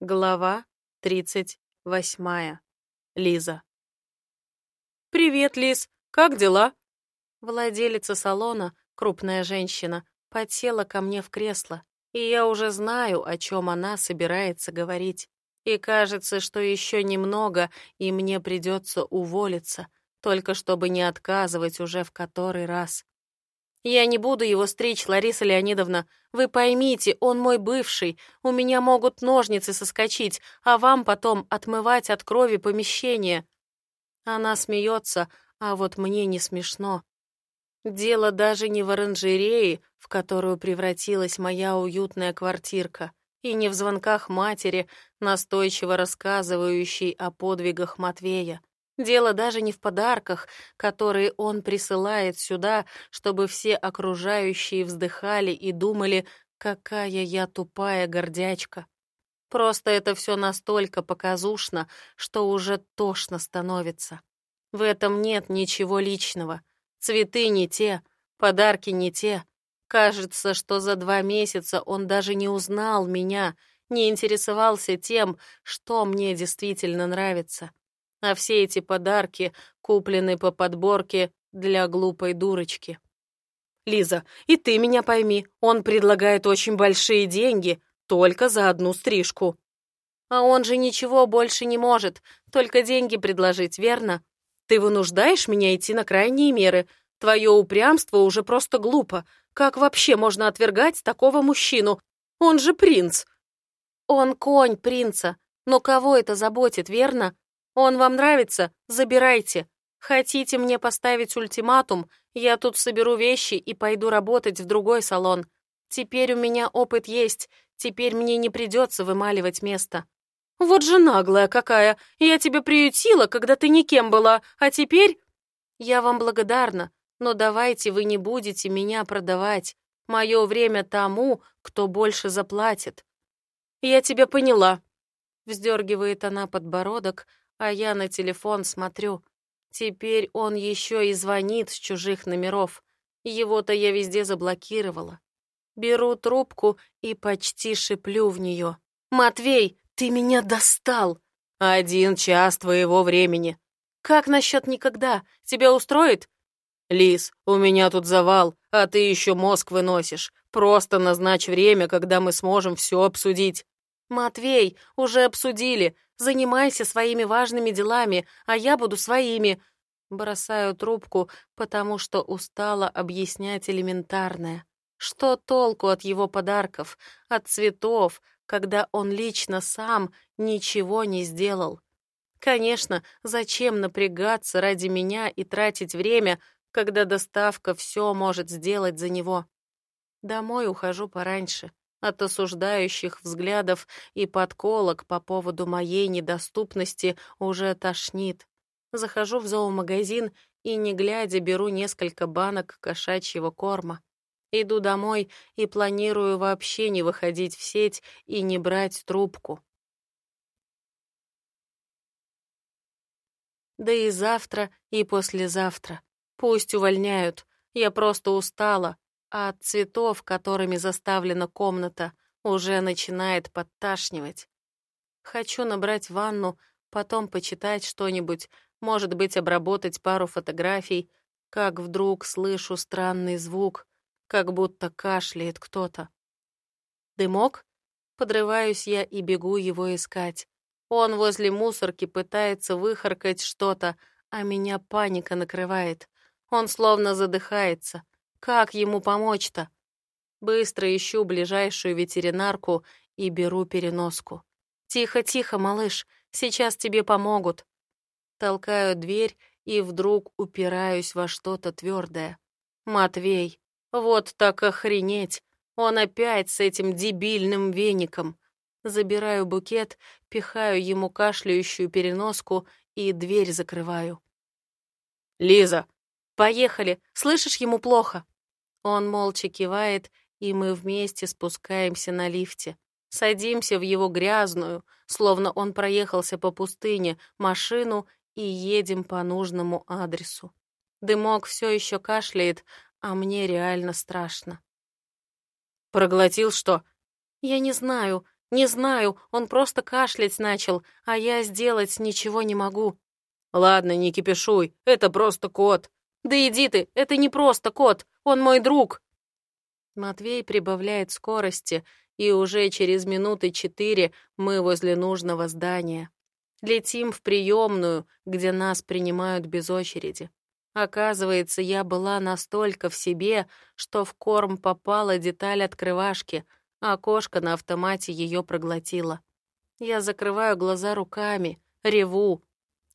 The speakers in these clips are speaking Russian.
Глава тридцать восьмая. Лиза. «Привет, Лиз! Как дела?» Владелица салона, крупная женщина, подсела ко мне в кресло, и я уже знаю, о чем она собирается говорить. И кажется, что еще немного, и мне придется уволиться, только чтобы не отказывать уже в который раз. Я не буду его стричь, Лариса Леонидовна. Вы поймите, он мой бывший. У меня могут ножницы соскочить, а вам потом отмывать от крови помещение. Она смеется, а вот мне не смешно. Дело даже не в оранжерее, в которую превратилась моя уютная квартирка, и не в звонках матери, настойчиво рассказывающей о подвигах Матвея. Дело даже не в подарках, которые он присылает сюда, чтобы все окружающие вздыхали и думали, какая я тупая гордячка. Просто это все настолько показушно, что уже тошно становится. В этом нет ничего личного. Цветы не те, подарки не те. Кажется, что за два месяца он даже не узнал меня, не интересовался тем, что мне действительно нравится. А все эти подарки куплены по подборке для глупой дурочки. Лиза, и ты меня пойми, он предлагает очень большие деньги только за одну стрижку. А он же ничего больше не может, только деньги предложить, верно? Ты вынуждаешь меня идти на крайние меры. Твое упрямство уже просто глупо. Как вообще можно отвергать такого мужчину? Он же принц. Он конь принца. Но кого это заботит, верно? Он вам нравится? Забирайте. Хотите мне поставить ультиматум? Я тут соберу вещи и пойду работать в другой салон. Теперь у меня опыт есть, теперь мне не придется вымаливать место. Вот же наглая какая! Я тебя приютила, когда ты никем была, а теперь... Я вам благодарна, но давайте вы не будете меня продавать. Мое время тому, кто больше заплатит. Я тебя поняла. Вздергивает она подбородок, а я на телефон смотрю. Теперь он еще и звонит с чужих номеров. Его-то я везде заблокировала. Беру трубку и почти шиплю в нее. «Матвей, ты меня достал!» «Один час твоего времени». «Как насчет никогда? Тебя устроит?» «Лис, у меня тут завал, а ты еще мозг выносишь. Просто назначь время, когда мы сможем все обсудить». «Матвей, уже обсудили. Занимайся своими важными делами, а я буду своими». Бросаю трубку, потому что устала объяснять элементарное. Что толку от его подарков, от цветов, когда он лично сам ничего не сделал? Конечно, зачем напрягаться ради меня и тратить время, когда доставка все может сделать за него? Домой ухожу пораньше. От осуждающих взглядов и подколок по поводу моей недоступности уже тошнит. Захожу в зоомагазин и, не глядя, беру несколько банок кошачьего корма. Иду домой и планирую вообще не выходить в сеть и не брать трубку. Да и завтра, и послезавтра. Пусть увольняют. Я просто устала, а от цветов, которыми заставлена комната, уже начинает подташнивать. Хочу набрать ванну, потом почитать что-нибудь, может быть, обработать пару фотографий, как вдруг слышу странный звук, как будто кашляет кто-то. Дымок? Подрываюсь я и бегу его искать. Он возле мусорки пытается выхаркать что-то, а меня паника накрывает. Он словно задыхается. Как ему помочь-то? Быстро ищу ближайшую ветеринарку и беру переноску. «Тихо, тихо, малыш, сейчас тебе помогут». Толкаю дверь и вдруг упираюсь во что-то твердое. «Матвей, вот так охренеть! Он опять с этим дебильным веником!» Забираю букет, пихаю ему кашляющую переноску и дверь закрываю. «Лиза, поехали! Слышишь, ему плохо!» Он молча кивает, и мы вместе спускаемся на лифте. Садимся в его грязную, словно он проехался по пустыне, машину и едем по нужному адресу. Дымок все еще кашляет, а мне реально страшно. «Проглотил что?» «Я не знаю. Не знаю, он просто кашлять начал, а я сделать ничего не могу». «Ладно, не кипишуй, это просто кот». «Да иди ты, это не просто кот, он мой друг». Матвей прибавляет скорости, и уже через минуты четыре мы возле нужного здания. Летим в приемную, где нас принимают без очереди. Оказывается, я была настолько в себе, что в корм попала деталь открывашки, а кошка на автомате ее проглотила. Я закрываю глаза руками, реву.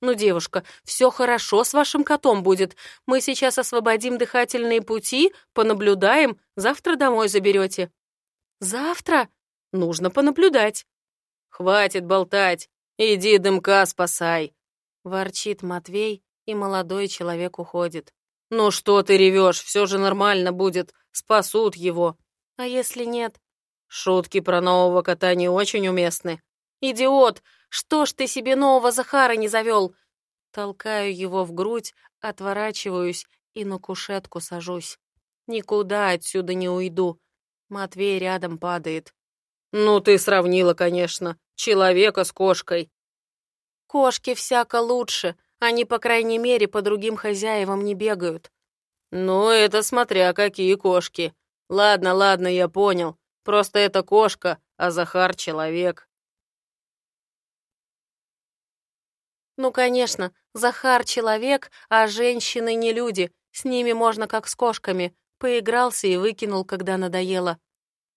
«Ну, девушка, все хорошо с вашим котом будет. Мы сейчас освободим дыхательные пути, понаблюдаем, завтра домой заберете». «Завтра? Нужно понаблюдать». «Хватит болтать. Иди дымка спасай!» Ворчит Матвей, и молодой человек уходит. «Ну что ты ревешь? Все же нормально будет. Спасут его». «А если нет?» «Шутки про нового кота не очень уместны». «Идиот! Что ж ты себе нового Захара не завел?» Толкаю его в грудь, отворачиваюсь и на кушетку сажусь. Никуда отсюда не уйду. Матвей рядом падает. «Ну, ты сравнила, конечно. Человека с кошкой». «Кошки всяко лучше. Они, по крайней мере, по другим хозяевам не бегают». «Ну, это смотря какие кошки. Ладно, ладно, я понял. Просто это кошка, а Захар — человек». «Ну, конечно, Захар — человек, а женщины не люди. С ними можно как с кошками. Поигрался и выкинул, когда надоело.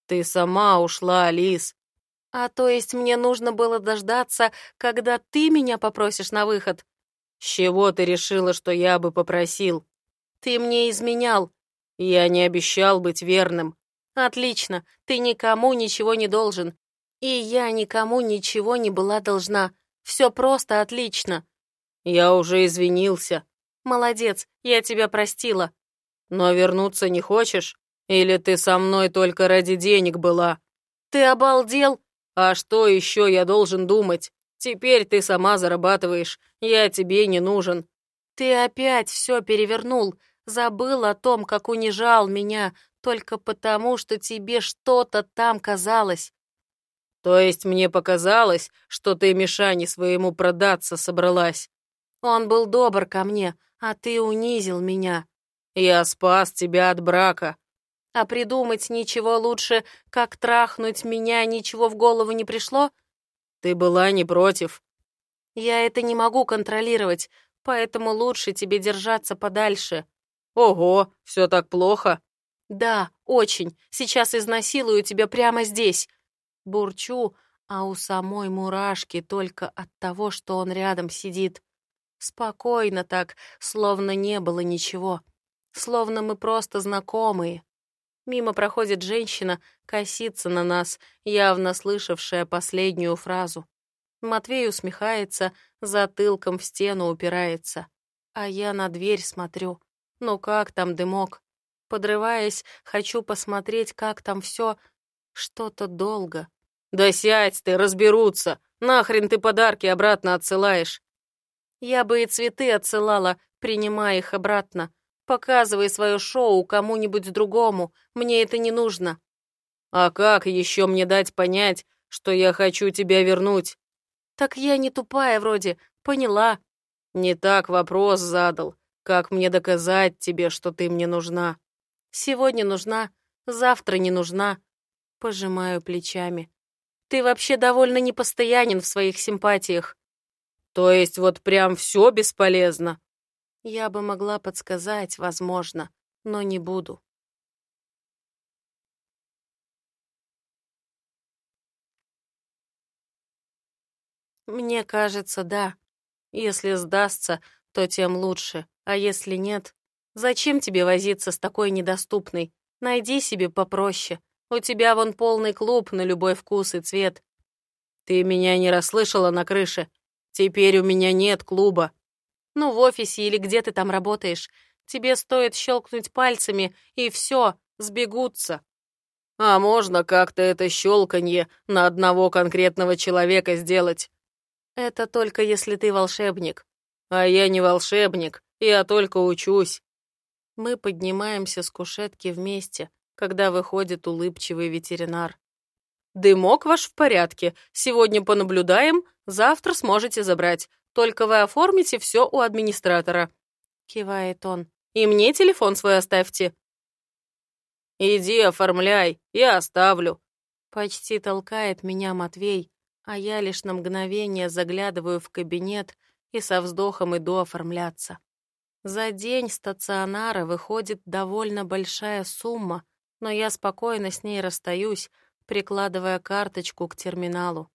«Ты сама ушла, Алис». «А то есть мне нужно было дождаться, когда ты меня попросишь на выход?» «С чего ты решила, что я бы попросил?» «Ты мне изменял». «Я не обещал быть верным». «Отлично, ты никому ничего не должен. И я никому ничего не была должна. Все просто отлично». «Я уже извинился». «Молодец, я тебя простила». «Но вернуться не хочешь?» Или ты со мной только ради денег была? Ты обалдел? А что еще я должен думать? Теперь ты сама зарабатываешь, я тебе не нужен. Ты опять все перевернул, забыл о том, как унижал меня, только потому, что тебе что-то там казалось. То есть мне показалось, что ты Мишане своему продаться собралась. Он был добр ко мне, а ты унизил меня. Я спас тебя от брака, а придумать ничего лучше, как трахнуть меня, ничего в голову не пришло? Ты была не против. Я это не могу контролировать, поэтому лучше тебе держаться подальше. Ого, все так плохо. Да, очень. Сейчас изнасилую тебя прямо здесь. Бурчу, а у самой мурашки только от того, что он рядом сидит. Спокойно так, словно не было ничего. Словно мы просто знакомые. Мимо проходит женщина, косится на нас, явно слышавшая последнюю фразу. Матвей усмехается, затылком в стену упирается. А я на дверь смотрю. Ну как там дымок? Подрываясь, хочу посмотреть, как там все. Что-то долго. «Да сядь ты, разберутся! Нахрен ты подарки обратно отсылаешь?» Я бы и цветы отсылала, принимая их обратно. Показывай свое шоу кому-нибудь другому, мне это не нужно». «А как еще мне дать понять, что я хочу тебя вернуть?» «Так я не тупая вроде, поняла». «Не так вопрос задал. Как мне доказать тебе, что ты мне нужна?» «Сегодня нужна, завтра не нужна». Пожимаю плечами. «Ты вообще довольно непостоянен в своих симпатиях». «То есть вот прям все бесполезно?» Я бы могла подсказать, возможно, но не буду. Мне кажется, да. Если сдастся, то тем лучше, а если нет, зачем тебе возиться с такой недоступной? Найди себе попроще. У тебя вон полный клуб на любой вкус и цвет. Ты меня не расслышала на крыше. Теперь у меня нет клуба. Ну, в офисе или где ты там работаешь. Тебе стоит щелкнуть пальцами, и все, сбегутся. А можно как-то это щелканье на одного конкретного человека сделать? Это только если ты волшебник. А я не волшебник, я только учусь. Мы поднимаемся с кушетки вместе, когда выходит улыбчивый ветеринар. Дымок ваш в порядке. Сегодня понаблюдаем, завтра сможете забрать. Только вы оформите все у администратора. Кивает он. И мне телефон свой оставьте. Иди оформляй, я оставлю. Почти толкает меня Матвей, а я лишь на мгновение заглядываю в кабинет и со вздохом иду оформляться. За день стационара выходит довольно большая сумма, но я спокойно с ней расстаюсь, прикладывая карточку к терминалу.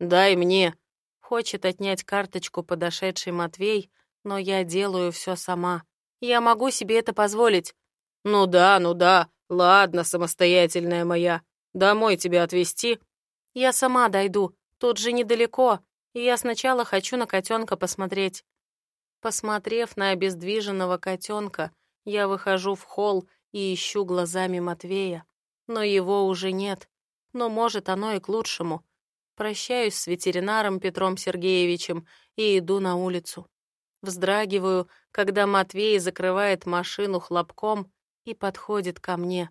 «Дай мне!» Хочет отнять карточку подошедший Матвей, но я делаю все сама. Я могу себе это позволить. «Ну да, ну да, ладно, самостоятельная моя. Домой тебя отвезти?» «Я сама дойду, тут же недалеко, и я сначала хочу на котенка посмотреть». Посмотрев на обездвиженного котенка, я выхожу в холл и ищу глазами Матвея. Но его уже нет. Но, может, оно и к лучшему. Прощаюсь с ветеринаром Петром Сергеевичем и иду на улицу. Вздрагиваю, когда Матвей закрывает машину хлопком и подходит ко мне.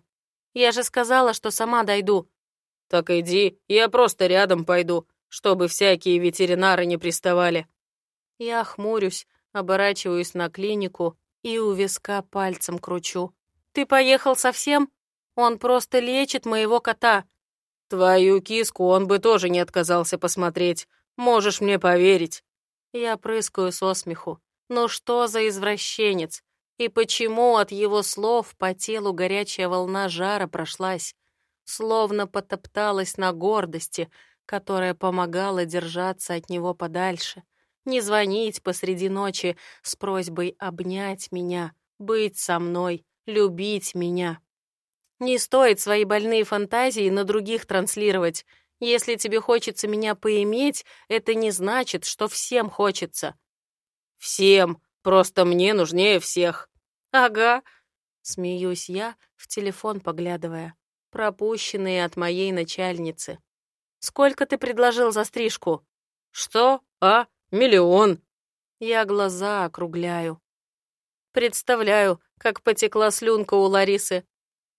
«Я же сказала, что сама дойду». «Так иди, я просто рядом пойду, чтобы всякие ветеринары не приставали». Я хмурюсь, оборачиваюсь на клинику и у виска пальцем кручу. «Ты поехал совсем? Он просто лечит моего кота». «Твою киску он бы тоже не отказался посмотреть. Можешь мне поверить». Я прыскаю со смеху. Ну что за извращенец? И почему от его слов по телу горячая волна жара прошлась? Словно потопталась на гордости, которая помогала держаться от него подальше не звонить посреди ночи с просьбой обнять меня, быть со мной, любить меня. Не стоит свои больные фантазии на других транслировать. Если тебе хочется меня поиметь, это не значит, что всем хочется. Всем, просто мне нужнее всех. Ага, смеюсь я, в телефон поглядывая. Пропущенные от моей начальницы. Сколько ты предложил за стрижку? Что? А? Миллион. Я глаза округляю. Представляю, как потекла слюнка у Ларисы.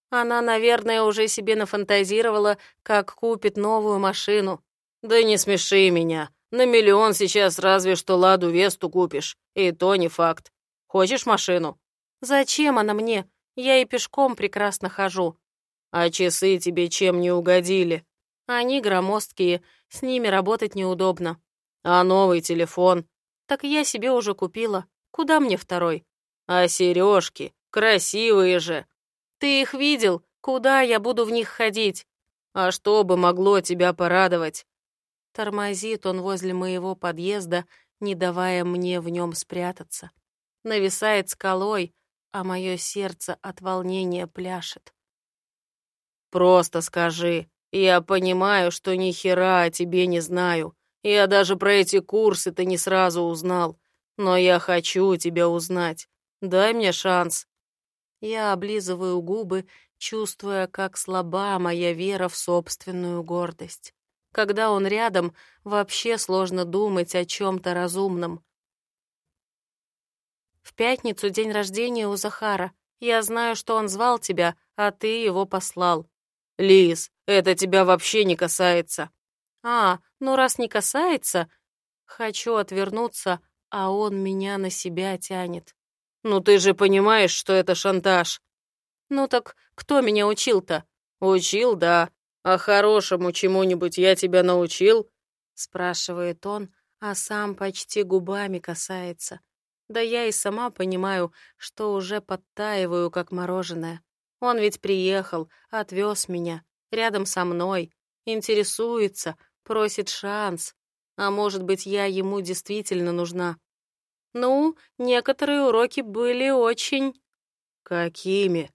Она, наверное, уже себе нафантазировала, как купит новую машину. Да не смеши меня. На миллион сейчас разве что Ладу Весту купишь. И то не факт. Хочешь машину? Зачем она мне? Я и пешком прекрасно хожу. А часы тебе чем не угодили? Они громоздкие, с ними работать неудобно. А новый телефон? Так я себе уже купила. Куда мне второй? А сережки? Красивые же. Ты их видел? Куда я буду в них ходить? А что бы могло тебя порадовать? Тормозит он возле моего подъезда, не давая мне в нем спрятаться. Нависает скалой, а мое сердце от волнения пляшет. «Просто скажи. Я понимаю, что ни хера о тебе не знаю. Я даже про эти курсы-то не сразу узнал. Но я хочу тебя узнать. Дай мне шанс. Я облизываю губы, чувствуя, как слаба моя вера в собственную гордость. Когда он рядом, вообще сложно думать о чем-то разумном. В пятницу день рождения у Захара. Я знаю, что он звал тебя, а ты его послал. Лиз, это тебя вообще не касается. А, ну раз не касается... Хочу отвернуться, а он меня на себя тянет. Ну ты же понимаешь, что это шантаж. Ну так кто меня учил-то? Учил, да. А хорошему чему-нибудь я тебя научил? Спрашивает он, а сам почти губами касается. Да я и сама понимаю, что уже подтаиваю, как мороженое. Он ведь приехал, отвез меня, рядом со мной, интересуется, просит шанс. А может быть, я ему действительно нужна. Ну, некоторые уроки были очень... Какими?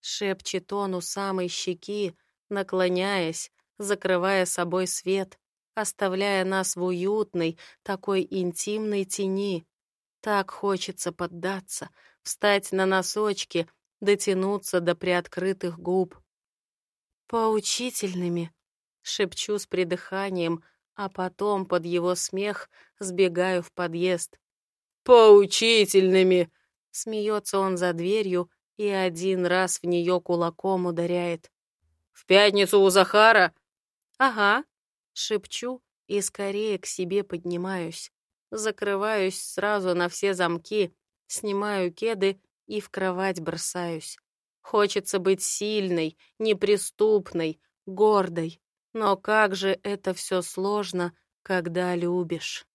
Шепчет он у самой щеки, наклоняясь, закрывая собой свет, оставляя нас в уютной, такой интимной тени. Так хочется поддаться, встать на носочки, дотянуться до приоткрытых губ. Поучительными, Шепчу с придыханием, а потом под его смех сбегаю в подъезд. «Поучительными!» Смеется он за дверью и один раз в нее кулаком ударяет. «В пятницу у Захара?» «Ага», — шепчу и скорее к себе поднимаюсь. Закрываюсь сразу на все замки, снимаю кеды и в кровать бросаюсь. Хочется быть сильной, неприступной, гордой. Но как же это все сложно, когда любишь.